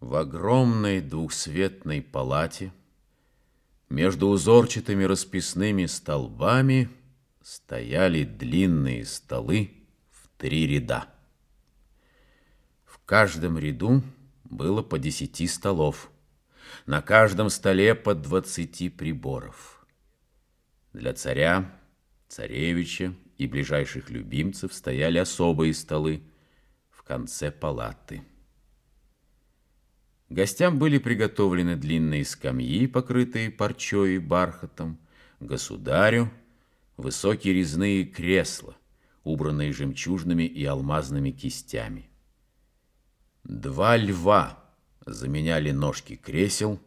В огромной двухсветной палате между узорчатыми расписными столбами стояли длинные столы в три ряда. В каждом ряду было по десяти столов, на каждом столе по двадцати приборов. Для царя, царевича и ближайших любимцев стояли особые столы в конце палаты. Гостям были приготовлены длинные скамьи, покрытые парчой и бархатом, государю высокие резные кресла, убранные жемчужными и алмазными кистями. Два льва заменяли ножки кресел,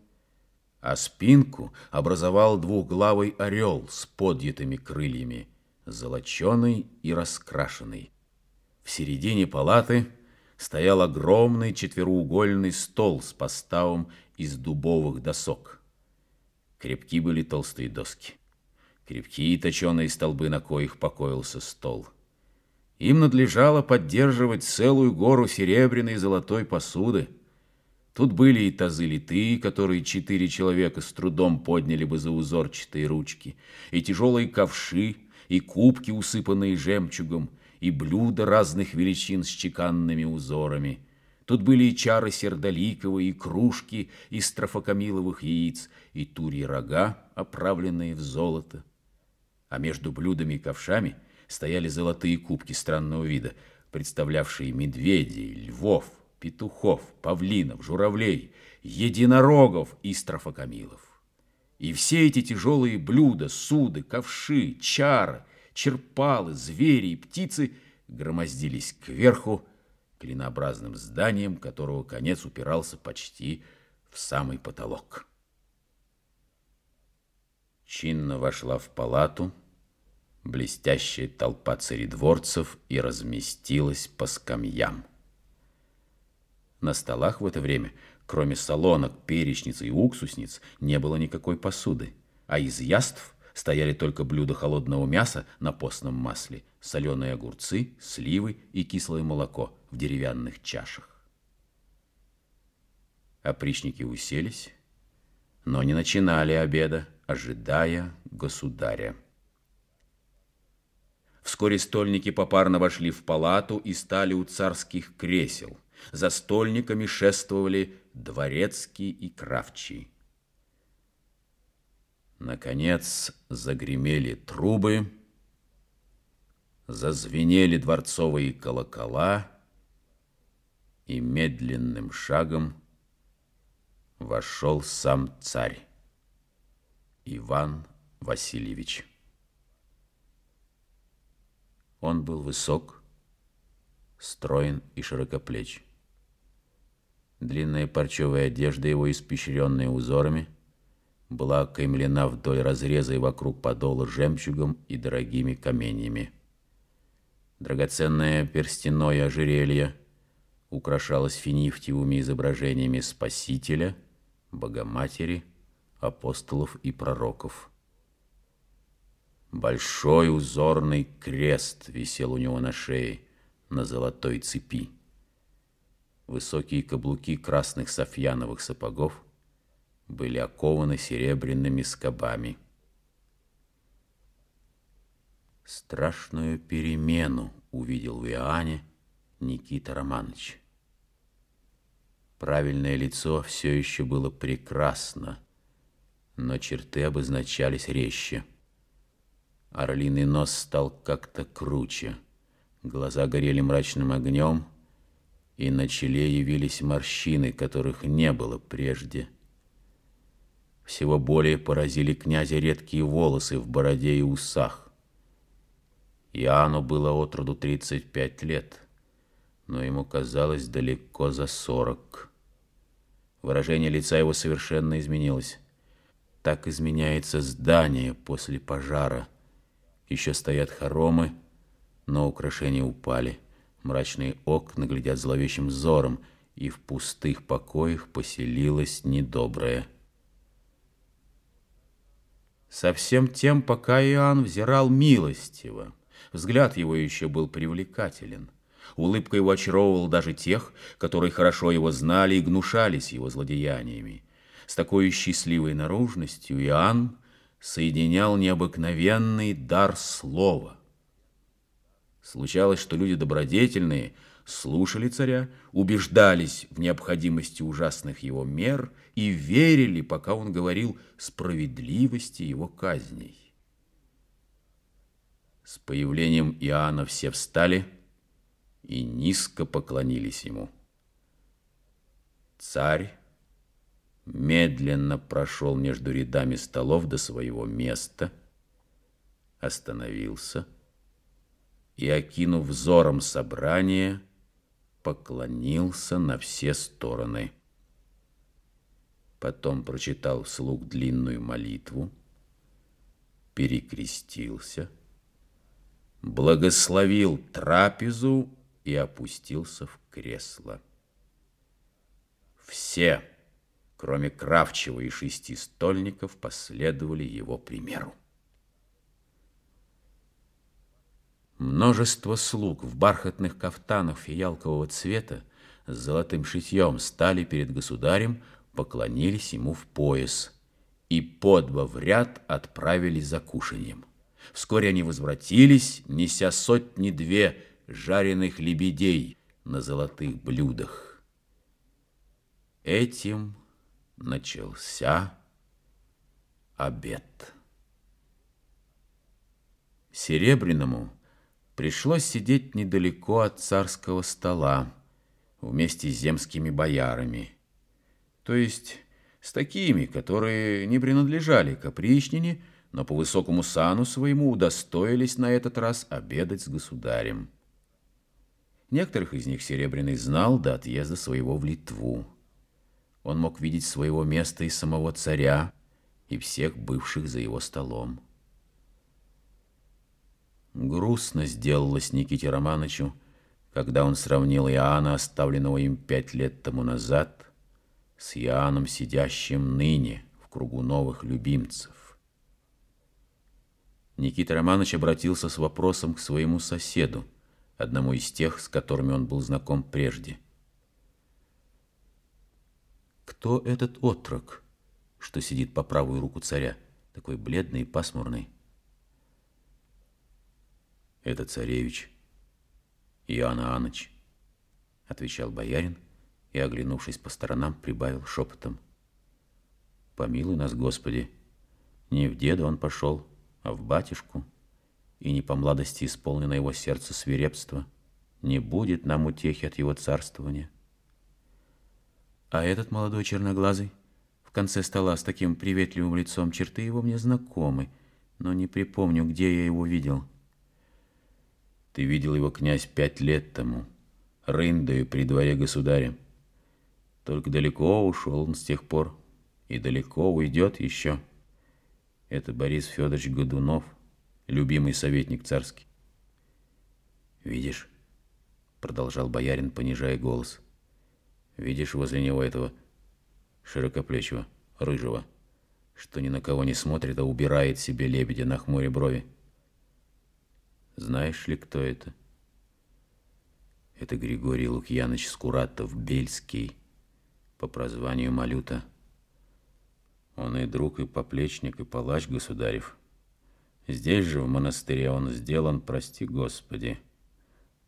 а спинку образовал двухглавый орел с подъятыми крыльями, золоченый и раскрашенный. В середине палаты стоял огромный четвероугольный стол с поставом из дубовых досок. Крепки были толстые доски. Крепкие точеные столбы, на коих покоился стол. Им надлежало поддерживать целую гору серебряной и золотой посуды. Тут были и тазы литые, которые четыре человека с трудом подняли бы за узорчатые ручки, и тяжелые ковши, и кубки, усыпанные жемчугом, и блюда разных величин с чеканными узорами. Тут были и чары сердоликовые, и кружки из трофокамиловых яиц, и турьи рога, оправленные в золото. А между блюдами и ковшами – стояли золотые кубки странного вида, представлявшие медведей, львов, петухов, павлинов, журавлей, единорогов и строфокамилов. И все эти тяжелые блюда, суды, ковши, чары, черпалы, звери и птицы громоздились кверху клинообразным зданием, которого конец упирался почти в самый потолок. Чинно вошла в палату, блестящая толпа царедворцев и разместилась по скамьям. На столах в это время, кроме солонок, перечниц и уксусниц, не было никакой посуды, а из яств стояли только блюда холодного мяса на постном масле, соленые огурцы, сливы и кислое молоко в деревянных чашах. Опричники уселись, но не начинали обеда, ожидая государя. Вскоре стольники попарно вошли в палату и стали у царских кресел. За стольниками шествовали дворецкий и кравчий. Наконец загремели трубы, зазвенели дворцовые колокола, и медленным шагом вошел сам царь Иван Васильевич. Он был высок, строен и широкоплеч. Длинная парчевая одежда его, испещренная узорами, была окаймлена вдоль разреза и вокруг подола жемчугом и дорогими каменьями. Драгоценное перстяное ожерелье украшалось финифтивыми изображениями Спасителя, Богоматери, апостолов и пророков. Большой узорный крест висел у него на шее на золотой цепи. Высокие каблуки красных софьяновых сапогов были окованы серебряными скобами. Страшную перемену увидел в Иоанне Никита Романович. Правильное лицо все еще было прекрасно, но черты обозначались резче. Орлиный нос стал как-то круче. Глаза горели мрачным огнем, и на челе явились морщины, которых не было прежде. Всего более поразили князя редкие волосы в бороде и усах. Иоанну было от роду 35 лет, но ему казалось далеко за 40. Выражение лица его совершенно изменилось. Так изменяется здание после пожара – еще стоят хоромы, но украшения упали. Мрачные окна глядят зловещим взором, и в пустых покоях поселилась недобрая. Совсем тем, пока Иоанн взирал милостиво, взгляд его еще был привлекателен. Улыбка его очаровывала даже тех, которые хорошо его знали и гнушались его злодеяниями. С такой счастливой наружностью Иоанн соединял необыкновенный дар слова. Случалось, что люди добродетельные слушали царя, убеждались в необходимости ужасных его мер и верили, пока он говорил справедливости его казней. С появлением Иоанна все встали и низко поклонились ему. Царь медленно прошел между рядами столов до своего места, остановился и, окинув взором собрание, поклонился на все стороны. Потом прочитал вслух длинную молитву, перекрестился, благословил трапезу и опустился в кресло. Все кроме Кравчева и шести стольников, последовали его примеру. Множество слуг в бархатных кафтанах фиялкового цвета с золотым шитьем стали перед государем, поклонились ему в пояс и по два в ряд отправились за кушаньем. Вскоре они возвратились, неся сотни-две жареных лебедей на золотых блюдах. Этим начался обед. Серебряному пришлось сидеть недалеко от царского стола вместе с земскими боярами, то есть с такими, которые не принадлежали к опричнине, но по высокому сану своему удостоились на этот раз обедать с государем. Некоторых из них Серебряный знал до отъезда своего в Литву. Он мог видеть своего места и самого царя, и всех бывших за его столом. Грустно сделалось Никите Романовичу, когда он сравнил Иоанна, оставленного им пять лет тому назад, с Иоанном, сидящим ныне в кругу новых любимцев. Никита Романович обратился с вопросом к своему соседу, одному из тех, с которыми он был знаком прежде – кто этот отрок, что сидит по правую руку царя, такой бледный и пасмурный? Это царевич Иоанн Аныч, отвечал боярин и, оглянувшись по сторонам, прибавил шепотом. Помилуй нас, Господи, не в деда он пошел, а в батюшку, и не по младости исполнено его сердце свирепства, не будет нам утехи от его царствования. А этот молодой черноглазый в конце стола с таким приветливым лицом, черты его мне знакомы, но не припомню, где я его видел. Ты видел его, князь, пять лет тому, рындою при дворе государя. Только далеко ушел он с тех пор, и далеко уйдет еще. Это Борис Федорович Годунов, любимый советник царский. Видишь, продолжал боярин, понижая голос, — Видишь возле него этого широкоплечего, рыжего, что ни на кого не смотрит, а убирает себе лебедя на хмуре брови. Знаешь ли, кто это? Это Григорий Лукьянович Скуратов-Бельский, по прозванию Малюта. Он и друг, и поплечник, и палач государев. Здесь же, в монастыре, он сделан, прости Господи,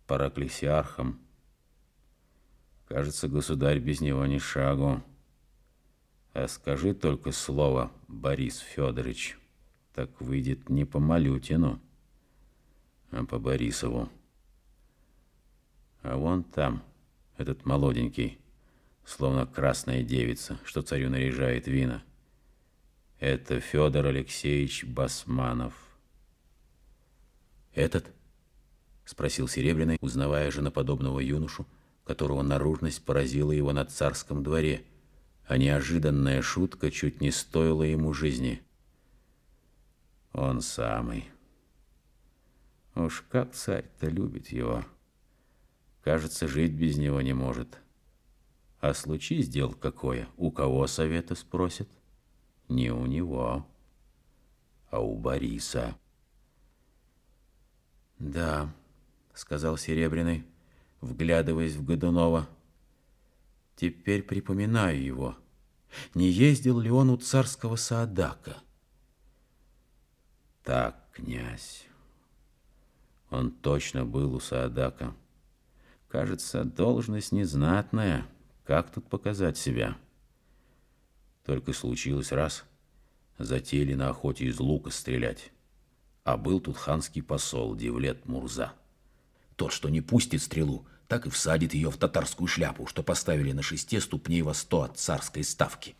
параклесиархом, Кажется, государь без него ни шагу. А скажи только слово, Борис Федорович, так выйдет не по Малютину, а по Борисову. А вон там, этот молоденький, словно красная девица, что царю наряжает вина. Это Федор Алексеевич Басманов. Этот? Спросил Серебряный, узнавая женоподобного юношу, которого наружность поразила его на царском дворе, а неожиданная шутка чуть не стоила ему жизни. Он самый. Уж как царь-то любит его. Кажется, жить без него не может. А случись дел какое, у кого совета спросят? Не у него, а у Бориса. Да, сказал Серебряный, вглядываясь в Годунова. Теперь припоминаю его. Не ездил ли он у царского Саадака? Так, князь, он точно был у Саадака. Кажется, должность незнатная. Как тут показать себя? Только случилось раз. Затеяли на охоте из лука стрелять. А был тут ханский посол Девлет Мурза. Тот, что не пустит стрелу, так и всадит ее в татарскую шляпу, что поставили на шесте ступней во сто от царской ставки.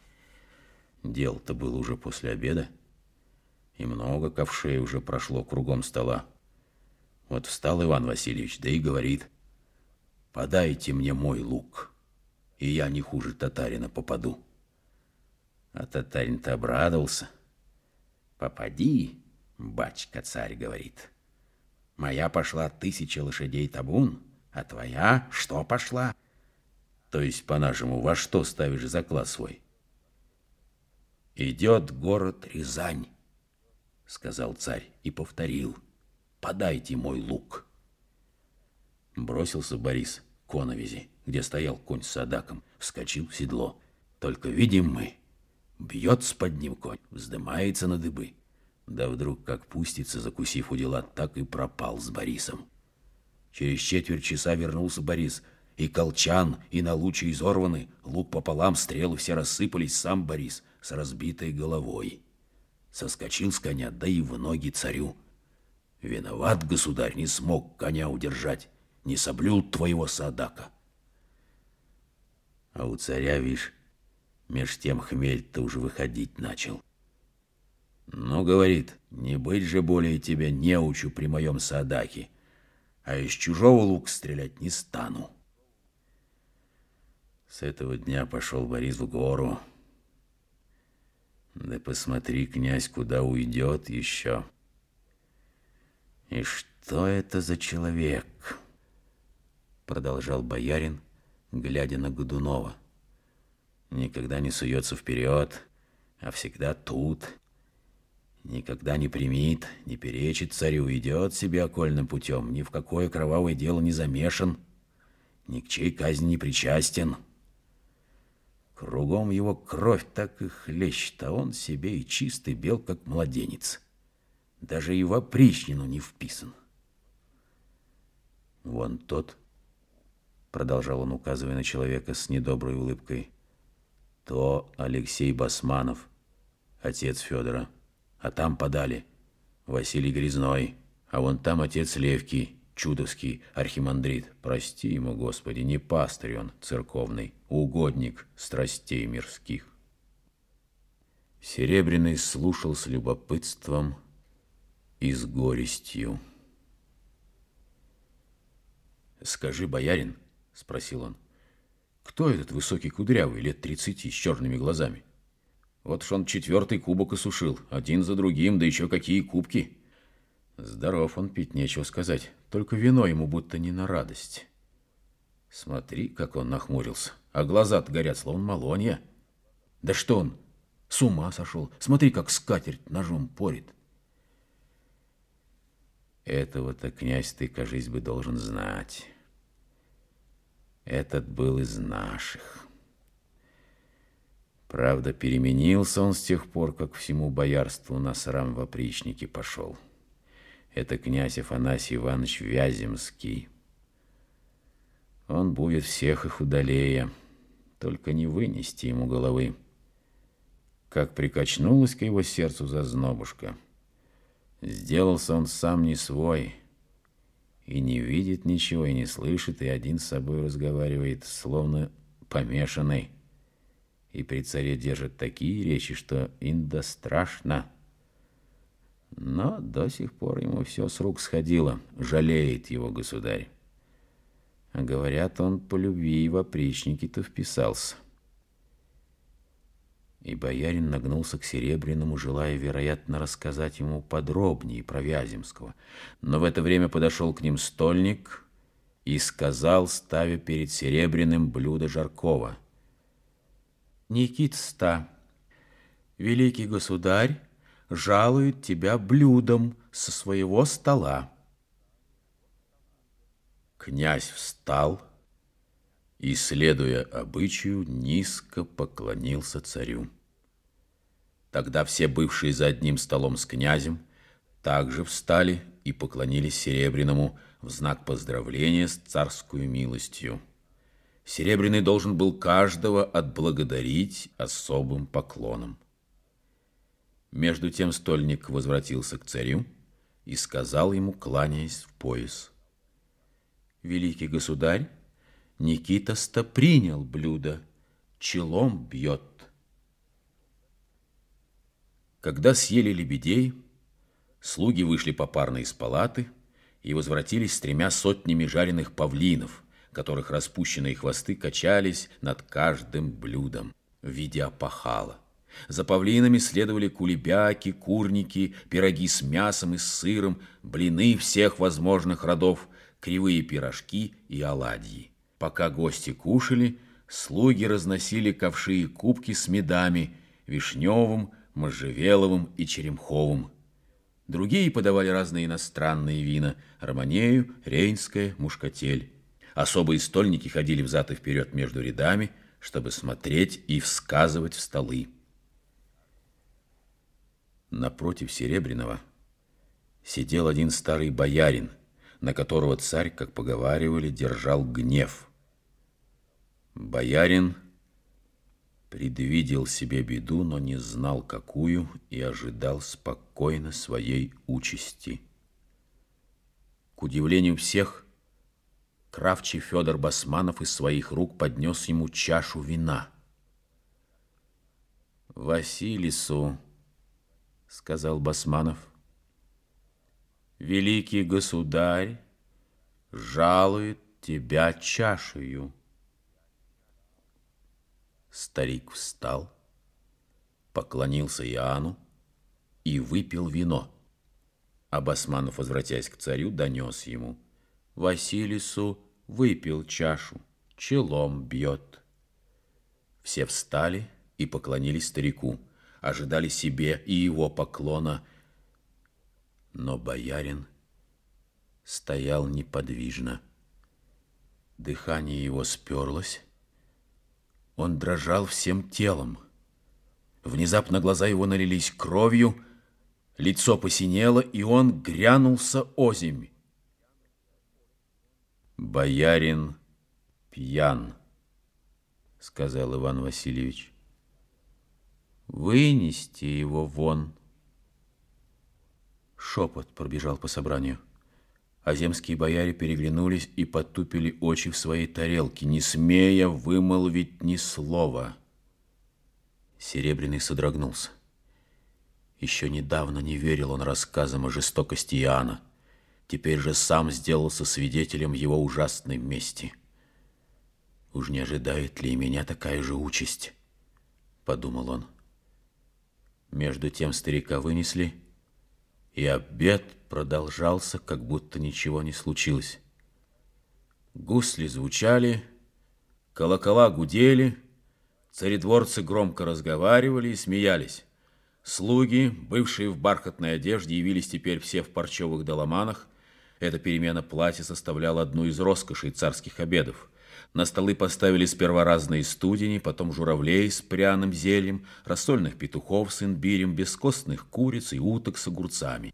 Дело-то было уже после обеда, и много ковшей уже прошло кругом стола. Вот встал Иван Васильевич, да и говорит, «Подайте мне мой лук, и я не хуже татарина попаду». А татарин-то обрадовался. «Попади, бачка-царь, — говорит, — моя пошла тысяча лошадей табун, а твоя что пошла?» То есть, по-нашему, во что ставишь заклад свой? «Идет город Рязань», — сказал царь и повторил. «Подайте мой лук». Бросился Борис к коновизи, где стоял конь с садаком, вскочил в седло. Только видим мы, бьется под ним конь, вздымается на дыбы. Да вдруг, как пустится, закусив у дела, так и пропал с Борисом. Через четверть часа вернулся Борис, и колчан, и на лучи изорваны, лук пополам, стрелы все рассыпались, сам Борис — с разбитой головой. Соскочил с коня, да и в ноги царю. Виноват, государь, не смог коня удержать, не соблюл твоего садака. А у царя, вишь, меж тем хмель-то уже выходить начал. Ну, говорит, не быть же более тебя неучу при моем садаке, а из чужого лук стрелять не стану. С этого дня пошел Борис в гору, да посмотри, князь, куда уйдет еще. И что это за человек? Продолжал боярин, глядя на Годунова. Никогда не суется вперед, а всегда тут. Никогда не примит, не перечит царю, идет себе окольным путем, ни в какое кровавое дело не замешан, ни к чьей казни не причастен. Кругом его кровь так и хлещет, а он себе и чистый бел, как младенец. Даже и в опричнину не вписан. Вон тот, продолжал он, указывая на человека с недоброй улыбкой, то Алексей Басманов, отец Федора, а там подали Василий Грязной, а вон там отец Левки, чудовский архимандрит. Прости ему, Господи, не пастырь он церковный, угодник страстей мирских. Серебряный слушал с любопытством и с горестью. «Скажи, боярин, — спросил он, — кто этот высокий кудрявый, лет тридцати, с черными глазами? Вот ж он четвертый кубок осушил, один за другим, да еще какие кубки!» Здоров он пить, нечего сказать. Только вино ему будто не на радость. Смотри, как он нахмурился. А глаза-то горят, словно малонья. Да что он, с ума сошел? Смотри, как скатерть ножом порит. Этого-то, князь, ты, кажись бы, должен знать. Этот был из наших. Правда, переменился он с тех пор, как всему боярству на срам в опричнике пошел. — это князь Афанасий Иванович Вяземский. Он будет всех их удалее, только не вынести ему головы. Как прикачнулась к его сердцу зазнобушка. Сделался он сам не свой, и не видит ничего, и не слышит, и один с собой разговаривает, словно помешанный. И при царе держит такие речи, что инда страшно. Но до сих пор ему все с рук сходило, жалеет его государь. А говорят, он по любви в опричники-то вписался. И боярин нагнулся к Серебряному, желая, вероятно, рассказать ему подробнее про Вяземского. Но в это время подошел к ним стольник и сказал, ставя перед Серебряным блюдо Жаркова. «Никитста, великий государь, жалует тебя блюдом со своего стола. Князь встал и, следуя обычаю, низко поклонился царю. Тогда все бывшие за одним столом с князем также встали и поклонились Серебряному в знак поздравления с царскую милостью. Серебряный должен был каждого отблагодарить особым поклоном. Между тем стольник возвратился к царю и сказал ему, кланяясь в пояс. «Великий государь, Никита-ста принял блюдо, челом бьет». Когда съели лебедей, слуги вышли попарно из палаты и возвратились с тремя сотнями жареных павлинов, которых распущенные хвосты качались над каждым блюдом в виде опахала. За павлинами следовали кулебяки, курники, пироги с мясом и с сыром, блины всех возможных родов, кривые пирожки и оладьи. Пока гости кушали, слуги разносили ковши и кубки с медами, вишневым, можжевеловым и черемховым. Другие подавали разные иностранные вина – романею, рейнское, мушкатель. Особые стольники ходили взад и вперед между рядами, чтобы смотреть и всказывать в столы. Напротив Серебряного сидел один старый боярин, на которого царь, как поговаривали, держал гнев. Боярин предвидел себе беду, но не знал, какую, и ожидал спокойно своей участи. К удивлению всех, кравчий Федор Басманов из своих рук поднес ему чашу вина. Василису сказал Басманов. Великий государь жалует тебя чашею. Старик встал, поклонился Иоанну и выпил вино. А Басманов, возвратясь к царю, донес ему. Василису выпил чашу, челом бьет. Все встали и поклонились старику ожидали себе и его поклона. Но боярин стоял неподвижно. Дыхание его сперлось. Он дрожал всем телом. Внезапно глаза его налились кровью, лицо посинело, и он грянулся озимь. «Боярин пьян», — сказал Иван Васильевич вынести его вон. Шепот пробежал по собранию. А земские бояре переглянулись и потупили очи в своей тарелке, не смея вымолвить ни слова. Серебряный содрогнулся. Еще недавно не верил он рассказам о жестокости Иоанна. Теперь же сам сделался свидетелем его ужасной мести. «Уж не ожидает ли меня такая же участь?» — подумал он. Между тем старика вынесли, и обед продолжался, как будто ничего не случилось. Гусли звучали, колокола гудели, царедворцы громко разговаривали и смеялись. Слуги, бывшие в бархатной одежде, явились теперь все в парчевых доломанах. Эта перемена платья составляла одну из роскошей царских обедов – на столы поставили сперва разные студени, потом журавлей с пряным зельем, рассольных петухов с имбирем, бескостных куриц и уток с огурцами.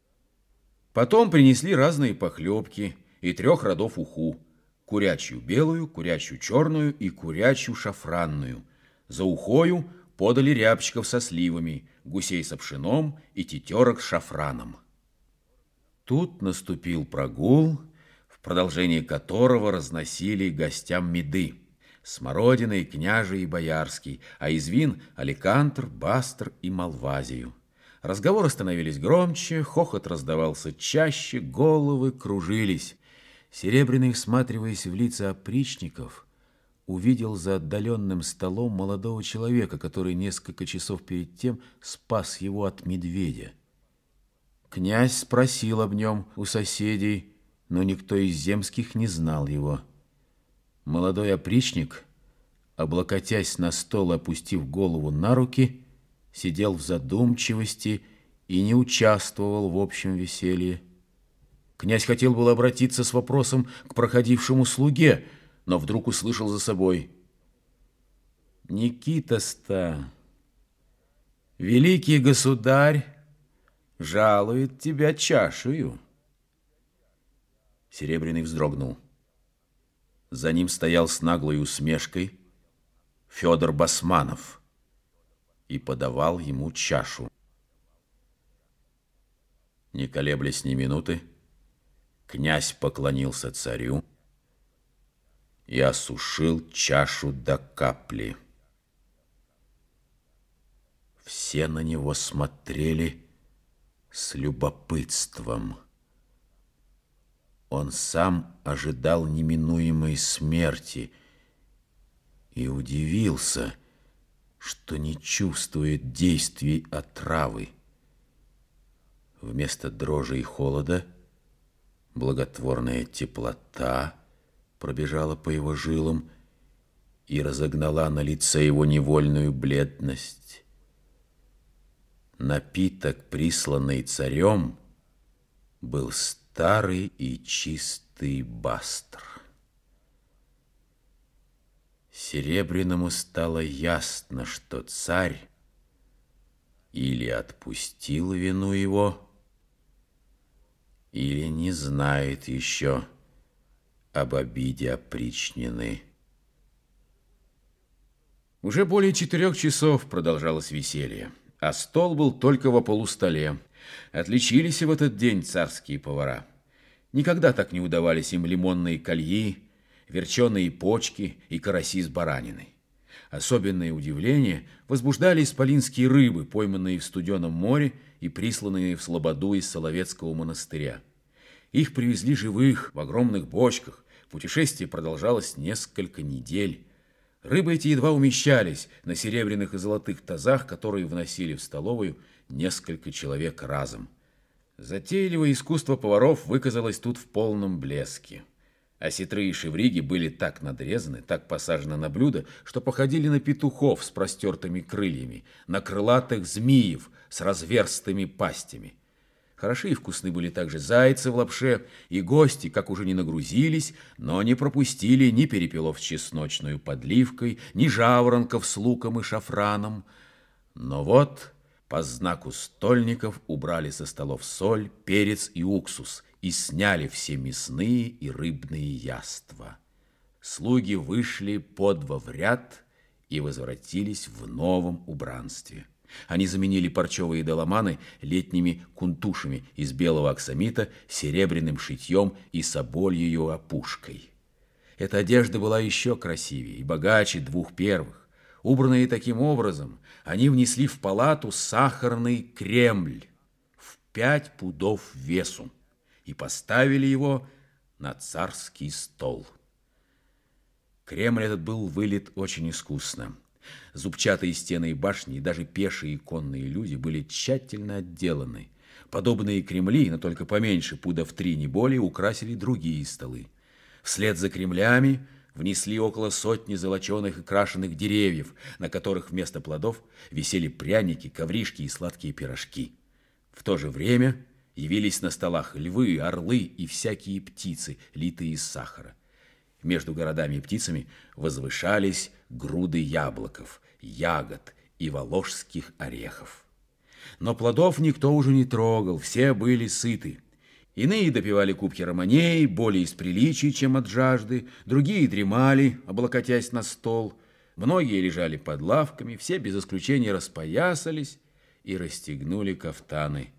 Потом принесли разные похлебки и трех родов уху. Курячью белую, курячью черную и курячью шафранную. За ухою подали рябчиков со сливами, гусей с пшеном и тетерок с шафраном. Тут наступил прогул, в продолжении которого разносили гостям меды. Смородиной, княжий и боярский, а из вин – аликантр, бастр и малвазию. Разговоры становились громче, хохот раздавался чаще, головы кружились. Серебряный, всматриваясь в лица опричников, увидел за отдаленным столом молодого человека, который несколько часов перед тем спас его от медведя. Князь спросил об нем у соседей, но никто из земских не знал его. Молодой опричник, облокотясь на стол, опустив голову на руки, сидел в задумчивости и не участвовал в общем веселье. Князь хотел было обратиться с вопросом к проходившему слуге, но вдруг услышал за собой. «Никита-ста, великий государь жалует тебя чашею». Серебряный вздрогнул. За ним стоял с наглой усмешкой Федор Басманов и подавал ему чашу. Не колеблясь ни минуты, князь поклонился царю и осушил чашу до капли. Все на него смотрели с любопытством. Он сам ожидал неминуемой смерти и удивился, что не чувствует действий отравы. Вместо дрожи и холода благотворная теплота пробежала по его жилам и разогнала на лице его невольную бледность. Напиток, присланный царем, был старый и чистый бастр. Серебряному стало ясно, что царь или отпустил вину его, или не знает еще об обиде опричнины. Уже более четырех часов продолжалось веселье, а стол был только во полустоле. Отличились и в этот день царские повара. Никогда так не удавались им лимонные кольи, верченые почки и караси с бараниной. Особенное удивление возбуждали исполинские рыбы, пойманные в студеном море и присланные в Слободу из Соловецкого монастыря. Их привезли живых, в огромных бочках. Путешествие продолжалось несколько недель. Рыбы эти едва умещались на серебряных и золотых тазах, которые вносили в столовую несколько человек разом. Затейливое искусство поваров выказалось тут в полном блеске. Осетры и шевриги были так надрезаны, так посажены на блюдо, что походили на петухов с простертыми крыльями, на крылатых змеев с разверстыми пастями. Хороши и вкусны были также зайцы в лапше, и гости, как уже не нагрузились, но не пропустили ни перепелов с чесночной подливкой, ни жаворонков с луком и шафраном. Но вот по знаку стольников убрали со столов соль, перец и уксус и сняли все мясные и рыбные яства. Слуги вышли под во в ряд и возвратились в новом убранстве. Они заменили парчевые доломаны летними кунтушами из белого аксамита, серебряным шитьем и собольею опушкой. Эта одежда была еще красивее и богаче двух первых. Убранные таким образом, они внесли в палату сахарный кремль в пять пудов весу и поставили его на царский стол. Кремль этот был вылит очень искусно. Зубчатые стены и башни, и даже пешие и конные люди были тщательно отделаны. Подобные кремли, но только поменьше, пуда в три, не более, украсили другие столы. Вслед за кремлями внесли около сотни золоченых и крашеных деревьев, на которых вместо плодов висели пряники, ковришки и сладкие пирожки. В то же время явились на столах львы, орлы и всякие птицы, литые из сахара. Между городами и птицами возвышались груды яблоков, ягод и воложских орехов. Но плодов никто уже не трогал, все были сыты. Иные допивали кубки романей, более из приличий, чем от жажды, другие дремали, облокотясь на стол. Многие лежали под лавками, все без исключения распоясались и расстегнули кафтаны.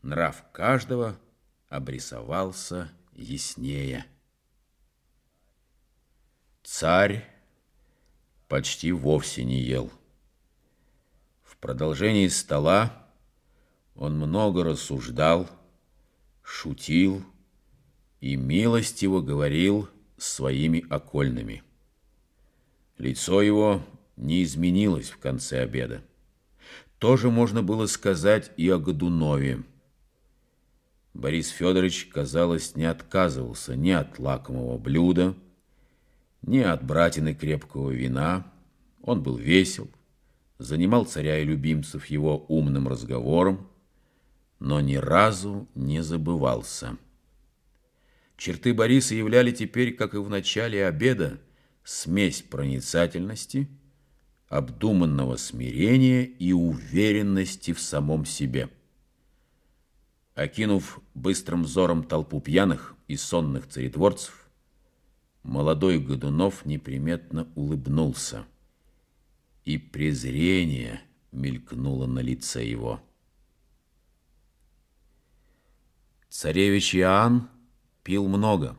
Нрав каждого обрисовался яснее. Царь почти вовсе не ел. В продолжении стола он много рассуждал, шутил и милостиво говорил своими окольными. Лицо его не изменилось в конце обеда. Тоже можно было сказать и о Годунове. Борис Федорович, казалось, не отказывался ни от лакомого блюда, ни от братины крепкого вина. Он был весел, занимал царя и любимцев его умным разговором, но ни разу не забывался. черты Бориса являли теперь, как и в начале обеда, смесь проницательности, обдуманного смирения и уверенности в самом себе. Окинув быстрым взором толпу пьяных и сонных царедворцев, молодой Годунов неприметно улыбнулся, и презрение мелькнуло на лице его. Царевич Иоанн пил много,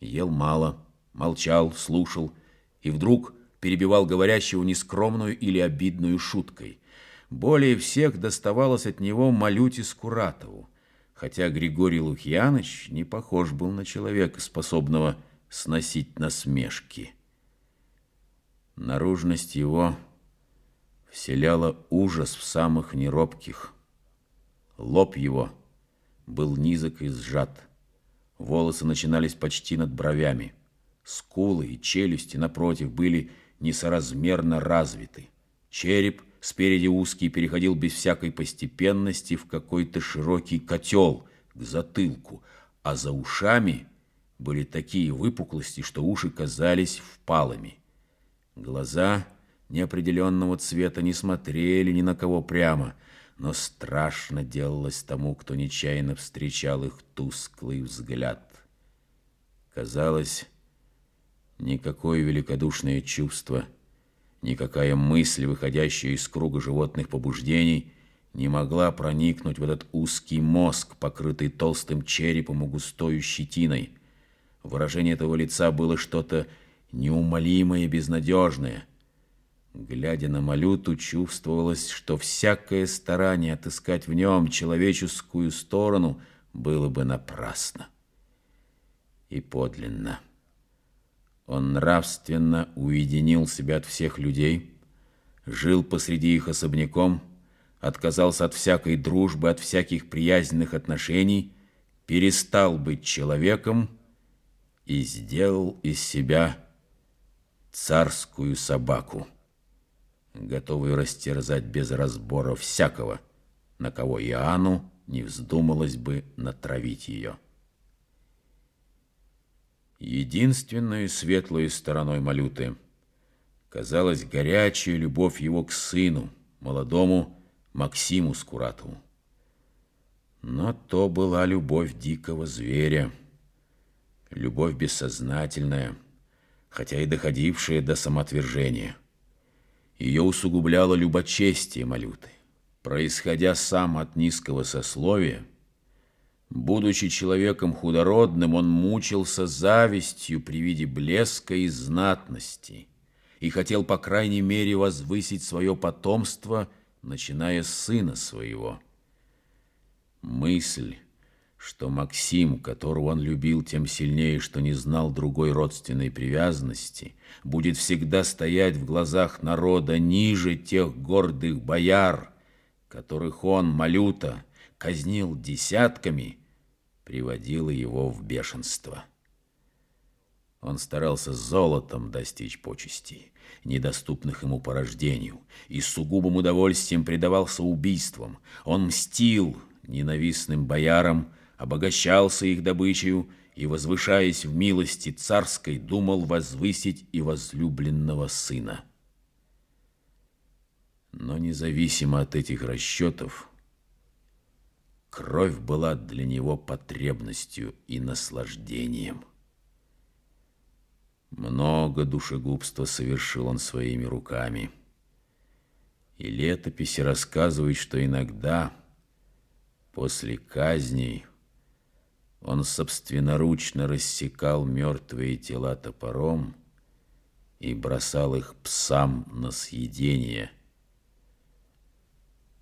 ел мало, молчал, слушал и вдруг перебивал говорящего нескромную или обидную шуткой. Более всех доставалось от него Малюте Скуратову, хотя Григорий Лукьяныч не похож был на человека, способного сносить насмешки. Наружность его вселяла ужас в самых неробких. Лоб его — был низок и сжат. Волосы начинались почти над бровями. Скулы и челюсти, напротив, были несоразмерно развиты. Череп спереди узкий переходил без всякой постепенности в какой-то широкий котел к затылку, а за ушами были такие выпуклости, что уши казались впалыми. Глаза неопределенного цвета не смотрели ни на кого прямо – но страшно делалось тому, кто нечаянно встречал их тусклый взгляд. Казалось, никакое великодушное чувство, никакая мысль, выходящая из круга животных побуждений, не могла проникнуть в этот узкий мозг, покрытый толстым черепом и густою щетиной. Выражение этого лица было что-то неумолимое и безнадежное — Глядя на Малюту, чувствовалось, что всякое старание отыскать в нем человеческую сторону было бы напрасно. И подлинно. Он нравственно уединил себя от всех людей, жил посреди их особняком, отказался от всякой дружбы, от всяких приязненных отношений, перестал быть человеком и сделал из себя царскую собаку готовую растерзать без разбора всякого, на кого Иоанну не вздумалось бы натравить ее. Единственной светлой стороной Малюты казалась горячая любовь его к сыну, молодому Максиму Скуратову. Но то была любовь дикого зверя, любовь бессознательная, хотя и доходившая до самоотвержения – ее усугубляло любочестие Малюты. Происходя сам от низкого сословия, будучи человеком худородным, он мучился завистью при виде блеска и знатности и хотел, по крайней мере, возвысить свое потомство, начиная с сына своего. Мысль что Максим, которого он любил тем сильнее, что не знал другой родственной привязанности, будет всегда стоять в глазах народа ниже тех гордых бояр, которых он, Малюта, казнил десятками, приводило его в бешенство. Он старался золотом достичь почестей, недоступных ему по рождению, и с сугубым удовольствием предавался убийствам. Он мстил ненавистным боярам, обогащался их добычею и, возвышаясь в милости царской, думал возвысить и возлюбленного сына. Но независимо от этих расчетов, кровь была для него потребностью и наслаждением. Много душегубства совершил он своими руками. И летописи рассказывают, что иногда после казней он собственноручно рассекал мертвые тела топором и бросал их псам на съедение.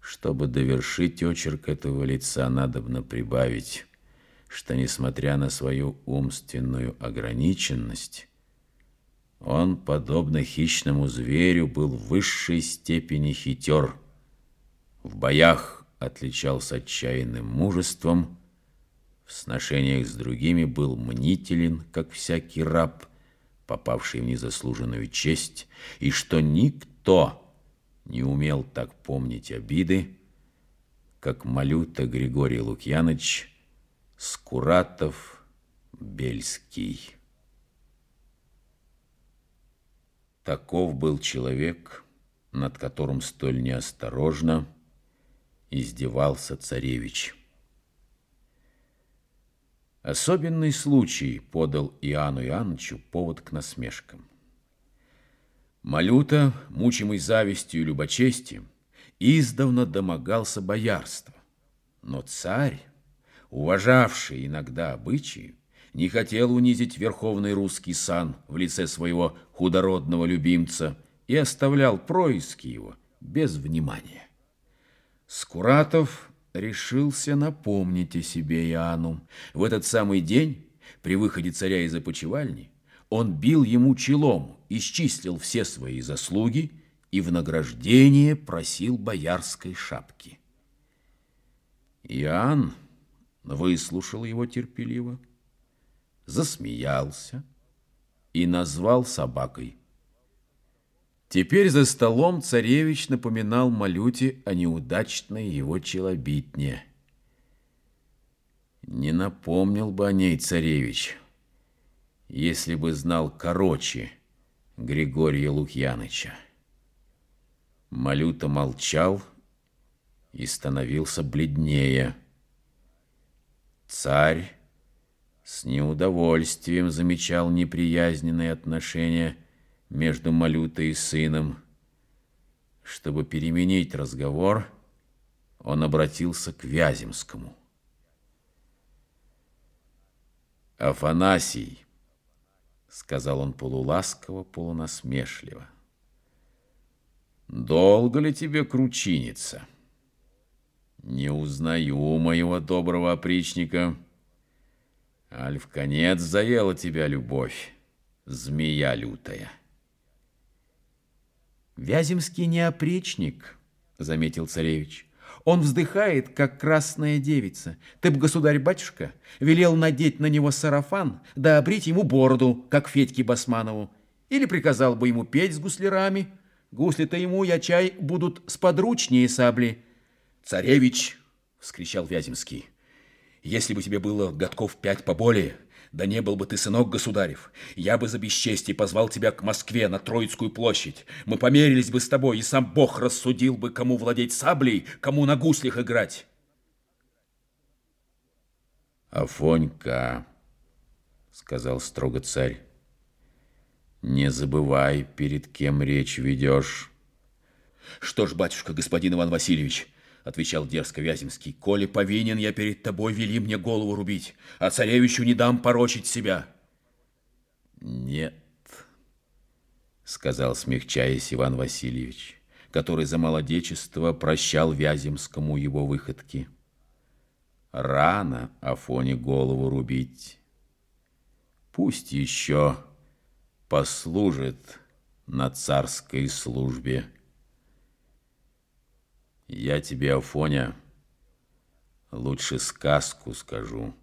Чтобы довершить очерк этого лица, надобно прибавить, что, несмотря на свою умственную ограниченность, он, подобно хищному зверю, был в высшей степени хитер. В боях отличался отчаянным мужеством, в сношениях с другими был мнителен, как всякий раб, попавший в незаслуженную честь, и что никто не умел так помнить обиды, как Малюта Григорий Лукьяныч, Скуратов, Бельский. Таков был человек, над которым столь неосторожно издевался царевич. Особенный случай подал Иоанну Иоанновичу повод к насмешкам. Малюта, мучимый завистью и любочестием, издавна домогался боярства. Но царь, уважавший иногда обычаи, не хотел унизить верховный русский сан в лице своего худородного любимца и оставлял происки его без внимания. Скуратов решился напомнить о себе Иоанну. В этот самый день, при выходе царя из опочивальни, он бил ему челом, исчислил все свои заслуги и в награждение просил боярской шапки. Иоанн выслушал его терпеливо, засмеялся и назвал собакой. Теперь за столом царевич напоминал Малюте о неудачной его челобитне. Не напомнил бы о ней царевич, если бы знал короче Григория Лукьяныча. Малюта молчал и становился бледнее. Царь с неудовольствием замечал неприязненные отношения между Малютой и сыном. Чтобы переменить разговор, он обратился к Вяземскому. «Афанасий», — сказал он полуласково, полунасмешливо, — «долго ли тебе кручиниться? Не узнаю моего доброго опричника». Аль в конец заела тебя любовь, змея лютая. Вяземский не опричник, заметил царевич. Он вздыхает, как красная девица. Ты б, государь-батюшка, велел надеть на него сарафан, да обрить ему бороду, как Федьке Басманову. Или приказал бы ему петь с гуслярами. Гусли-то ему, я чай, будут сподручнее сабли. «Царевич!» — вскричал Вяземский. Если бы тебе было годков пять поболее, да не был бы ты сынок государев, я бы за бесчестие позвал тебя к Москве на Троицкую площадь. Мы померились бы с тобой, и сам Бог рассудил бы, кому владеть саблей, кому на гуслях играть. Афонька, сказал строго царь, не забывай, перед кем речь ведешь. Что ж, батюшка, господин Иван Васильевич, отвечал дерзко Вяземский. «Коли повинен я перед тобой, вели мне голову рубить, а царевичу не дам порочить себя». «Нет», — сказал, смягчаясь Иван Васильевич, который за молодечество прощал Вяземскому его выходки. «Рано Афоне голову рубить. Пусть еще послужит на царской службе». Я тебе, Афоня, лучше сказку скажу,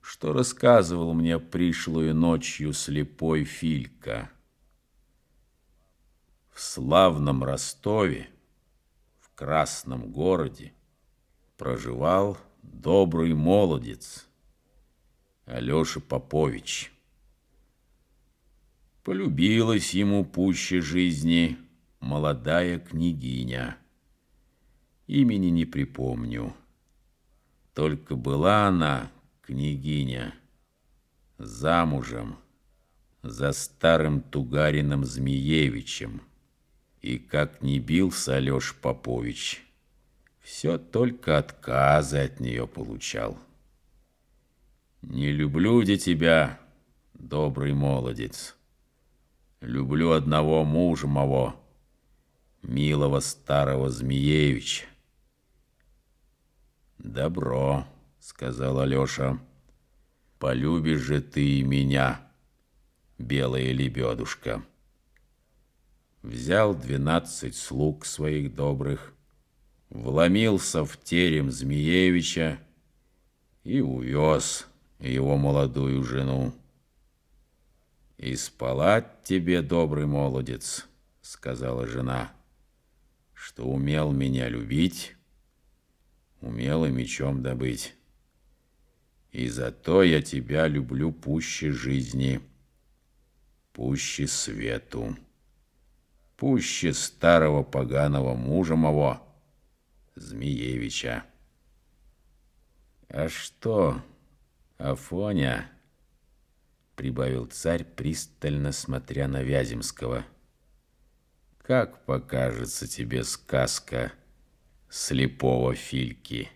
что рассказывал мне пришлую ночью слепой Филька. В славном Ростове, в Красном городе, проживал добрый молодец Алеша Попович. Полюбилась ему пуще жизни молодая княгиня – Имени не припомню. Только была она, княгиня, замужем за старым Тугарином Змеевичем. И как не бился Алеш Попович, все только отказы от нее получал. Не люблю я тебя, добрый молодец. Люблю одного мужа моего, милого старого Змеевича. «Добро», — сказал Алеша. «Полюбишь же ты и меня, белая лебедушка». Взял двенадцать слуг своих добрых, вломился в терем Змеевича и увез его молодую жену. «И спала тебе, добрый молодец», — сказала жена, — «что умел меня любить» умела мечом добыть. И зато я тебя люблю пуще жизни, пуще свету, пуще старого поганого мужа моего, Змеевича. А что, Афоня, прибавил царь, пристально смотря на Вяземского, как покажется тебе сказка слепого Фильки?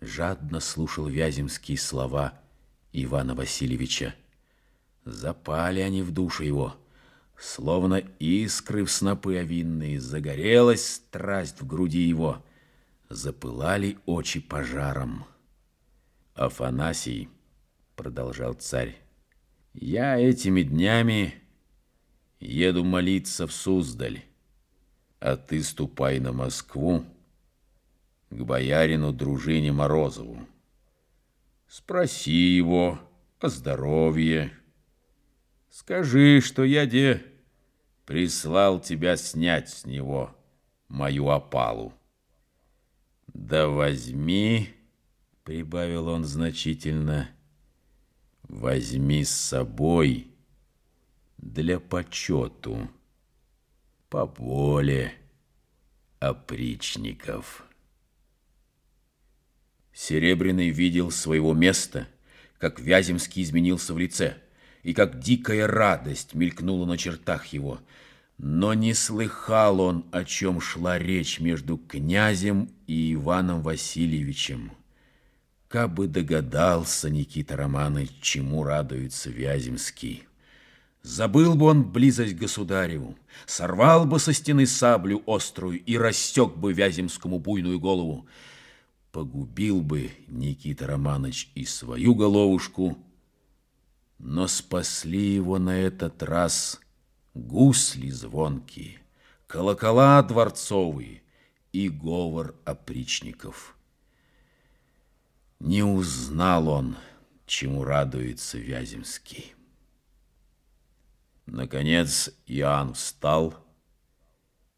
Жадно слушал Вяземский слова Ивана Васильевича. Запали они в душу его, словно искры в снопы овинные, загорелась страсть в груди его, запылали очи пожаром. Афанасий, продолжал царь, я этими днями еду молиться в Суздаль, а ты ступай на Москву к боярину дружине Морозову. Спроси его о здоровье, Скажи, что я де прислал тебя снять с него мою опалу. Да возьми, прибавил он значительно, возьми с собой для почету поболе опричников. Серебряный видел своего места, как Вяземский изменился в лице – и как дикая радость мелькнула на чертах его. Но не слыхал он, о чем шла речь между князем и Иваном Васильевичем. Кабы догадался Никита Романович, чему радуется Вяземский. Забыл бы он близость государеву, сорвал бы со стены саблю острую и рассек бы Вяземскому буйную голову. Погубил бы Никита Романович и свою головушку, но спасли его на этот раз гусли звонкие, колокола дворцовые и говор опричников. Не узнал он, чему радуется Вяземский. Наконец Иоанн встал.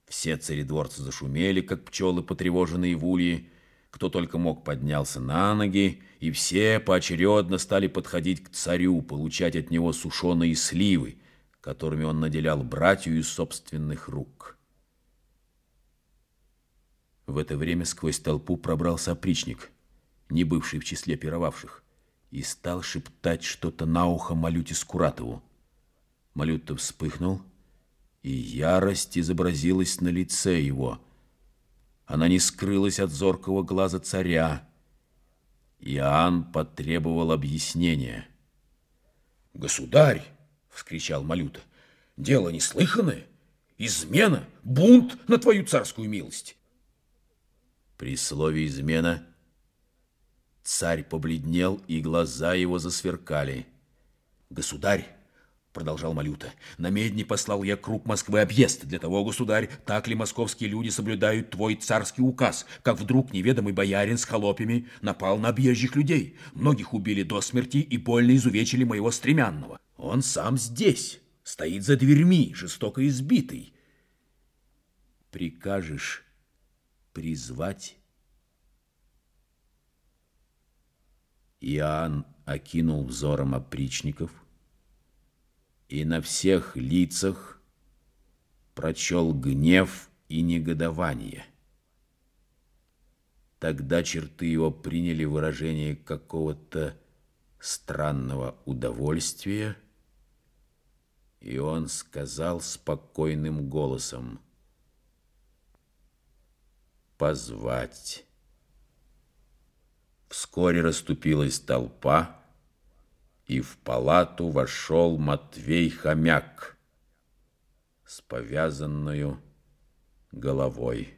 Все царедворцы зашумели, как пчелы, потревоженные в улье, кто только мог поднялся на ноги, и все поочередно стали подходить к царю, получать от него сушеные сливы, которыми он наделял братью из собственных рук. В это время сквозь толпу пробрался опричник, не бывший в числе пировавших, и стал шептать что-то на ухо Малюте Скуратову. Малюта вспыхнул, и ярость изобразилась на лице его – она не скрылась от зоркого глаза царя. Иоанн потребовал объяснения. «Государь!» — вскричал Малюта. «Дело неслыханное! Измена! Бунт на твою царскую милость!» При слове «измена» царь побледнел, и глаза его засверкали. «Государь!» Продолжал Малюта. «На медне послал я круг Москвы объезд. Для того, государь, так ли московские люди соблюдают твой царский указ, как вдруг неведомый боярин с холопями напал на объезжих людей. Многих убили до смерти и больно изувечили моего стремянного. Он сам здесь, стоит за дверьми, жестоко избитый. Прикажешь призвать?» Иоанн окинул взором опричников – и на всех лицах прочел гнев и негодование. Тогда черты его приняли выражение какого-то странного удовольствия, и он сказал спокойным голосом «Позвать». Вскоре расступилась толпа, и в палату вошел Матвей Хомяк с повязанную головой.